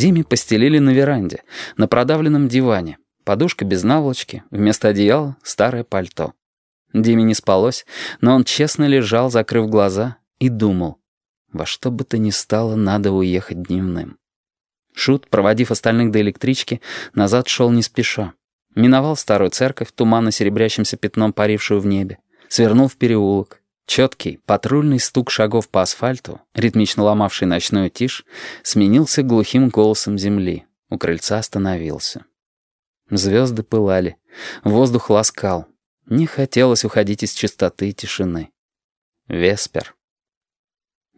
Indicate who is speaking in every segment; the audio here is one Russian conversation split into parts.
Speaker 1: Диме постелили на веранде, на продавленном диване. Подушка без наволочки, вместо одеяла — старое пальто. Диме не спалось, но он честно лежал, закрыв глаза, и думал, во что бы то ни стало, надо уехать дневным. Шут, проводив остальных до электрички, назад шел не спеша. Миновал старую церковь, туманно серебрящимся пятном парившую в небе. Свернул в переулок. Четкий, патрульный стук шагов по асфальту, ритмично ломавший ночную тишь, сменился глухим голосом земли. У крыльца остановился. Звезды пылали. Воздух ласкал. Не хотелось уходить из чистоты и тишины. Веспер.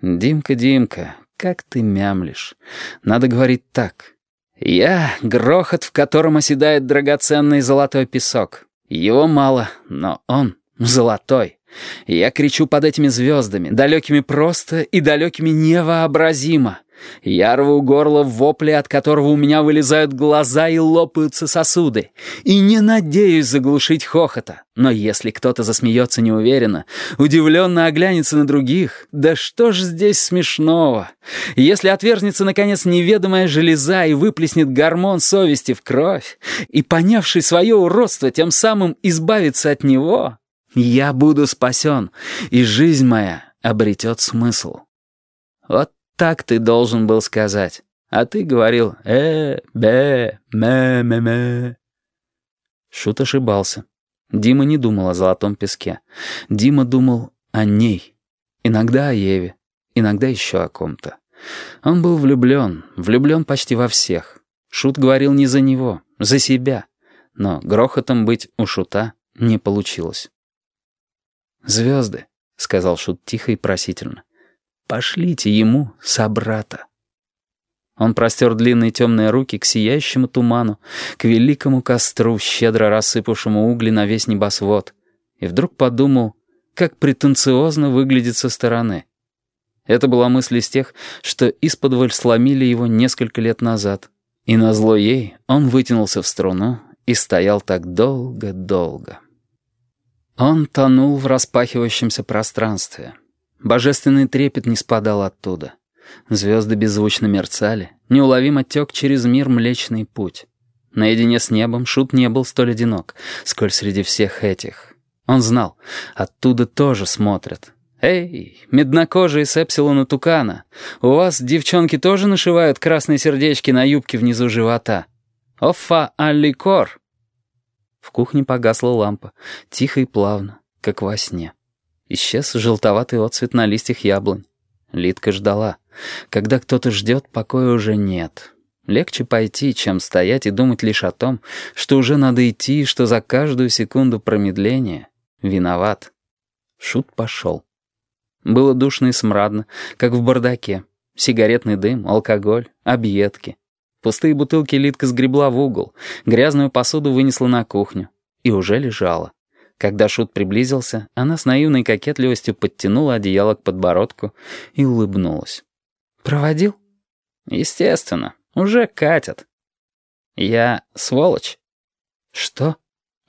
Speaker 1: «Димка, Димка, как ты мямлишь. Надо говорить так. Я — грохот, в котором оседает драгоценный золотой песок. Его мало, но он золотой. Я кричу под этими звездами, далекими просто и далекими невообразимо. Я рву горло в вопле, от которого у меня вылезают глаза и лопаются сосуды. И не надеюсь заглушить хохота. Но если кто-то засмеется неуверенно, удивленно оглянется на других, да что ж здесь смешного? Если отвержнется, наконец, неведомая железа и выплеснет гормон совести в кровь, и, понявший свое уродство, тем самым избавиться от него, я буду спасен, и жизнь моя обретет смысл. Вот так ты должен был сказать. А ты говорил «э, бе, мэ, мэ, мэ». Шут ошибался. Дима не думал о золотом песке. Дима думал о ней. Иногда о Еве, иногда еще о ком-то. Он был влюблен, влюблен почти во всех. Шут говорил не за него, за себя. Но грохотом быть у Шута не получилось. «Звезды», — сказал Шут тихо и просительно. «Пошлите ему собрата». Он простер длинные темные руки к сияющему туману, к великому костру, щедро рассыпавшему угли на весь небосвод, и вдруг подумал, как претенциозно выглядит со стороны. Это была мысль из тех, что исподволь сломили его несколько лет назад, и назло ей он вытянулся в струну и стоял так долго-долго. Он тонул в распахивающемся пространстве. Божественный трепет не спадал оттуда. Звезды беззвучно мерцали, неуловимо тек через мир Млечный Путь. Наедине с небом Шут не был столь одинок, сколь среди всех этих. Он знал, оттуда тоже смотрят. «Эй, меднокожие с Эпсилона Тукана, у вас девчонки тоже нашивают красные сердечки на юбке внизу живота? Оффа алликор!» В кухне погасла лампа, тихо и плавно, как во сне. Исчез желтоватый отцвет на листьях яблонь. Литка ждала. Когда кто-то ждет, покоя уже нет. Легче пойти, чем стоять и думать лишь о том, что уже надо идти, что за каждую секунду промедления виноват. Шут пошел. Было душно и смрадно, как в бардаке. Сигаретный дым, алкоголь, объедки. Пустые бутылки Литка сгребла в угол, грязную посуду вынесла на кухню и уже лежала. Когда Шут приблизился, она с наивной кокетливостью подтянула одеяло к подбородку и улыбнулась. «Проводил?» «Естественно. Уже катят». «Я сволочь». «Что?»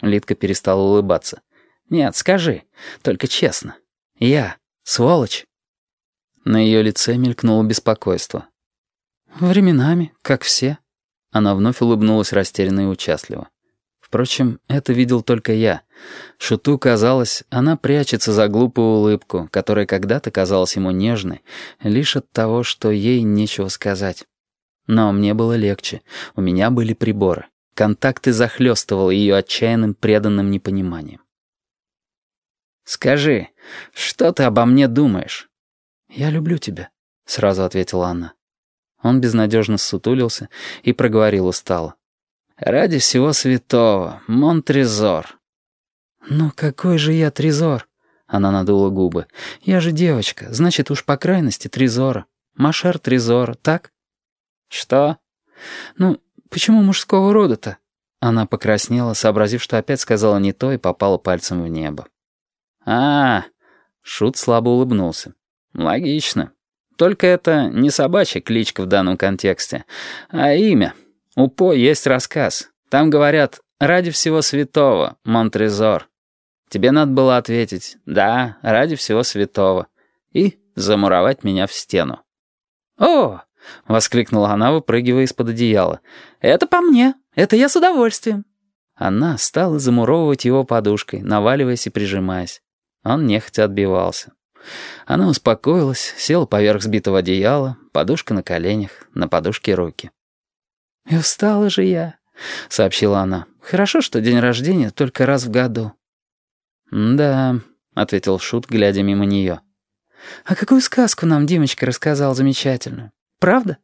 Speaker 1: Литка перестала улыбаться. «Нет, скажи, только честно. Я сволочь?» На ее лице мелькнуло беспокойство. «Временами, как все». Она вновь улыбнулась растерянно и участливо. Впрочем, это видел только я. Шуту казалось, она прячется за глупую улыбку, которая когда-то казалась ему нежной, лишь от того, что ей нечего сказать. Но мне было легче, у меня были приборы. Контакты захлестывал ее отчаянным преданным непониманием. «Скажи, что ты обо мне думаешь?» «Я люблю тебя», — сразу ответила она. Он безнадежно ссутулился и проговорил устало. «Ради всего святого, Монтрезор». «Ну какой же я трезор?» Она надула губы. «Я же девочка, значит уж по крайности трезора. Машер трезора, так?» «Что?» «Ну, почему мужского рода-то?» Она покраснела, сообразив, что опять сказала не то и попала пальцем в небо. -а, -а Шут слабо улыбнулся. «Логично. Только это не собачья кличка в данном контексте, а имя. У По есть рассказ. Там говорят «Ради всего святого, Монтрезор». Тебе надо было ответить «Да, ради всего святого» и замуровать меня в стену. «О, — воскликнула она, выпрыгивая из-под одеяла. «Это по мне. Это я с удовольствием». Она стала замуровывать его подушкой, наваливаясь и прижимаясь. Он нехотя отбивался. Она успокоилась, села поверх сбитого одеяла, подушка на коленях, на подушке руки. «И устала же я», — сообщила она. «Хорошо, что день рождения только раз в году». «Да», — ответил Шут, глядя мимо нее. «А какую сказку нам Димочка рассказал замечательную? Правда?»